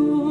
you.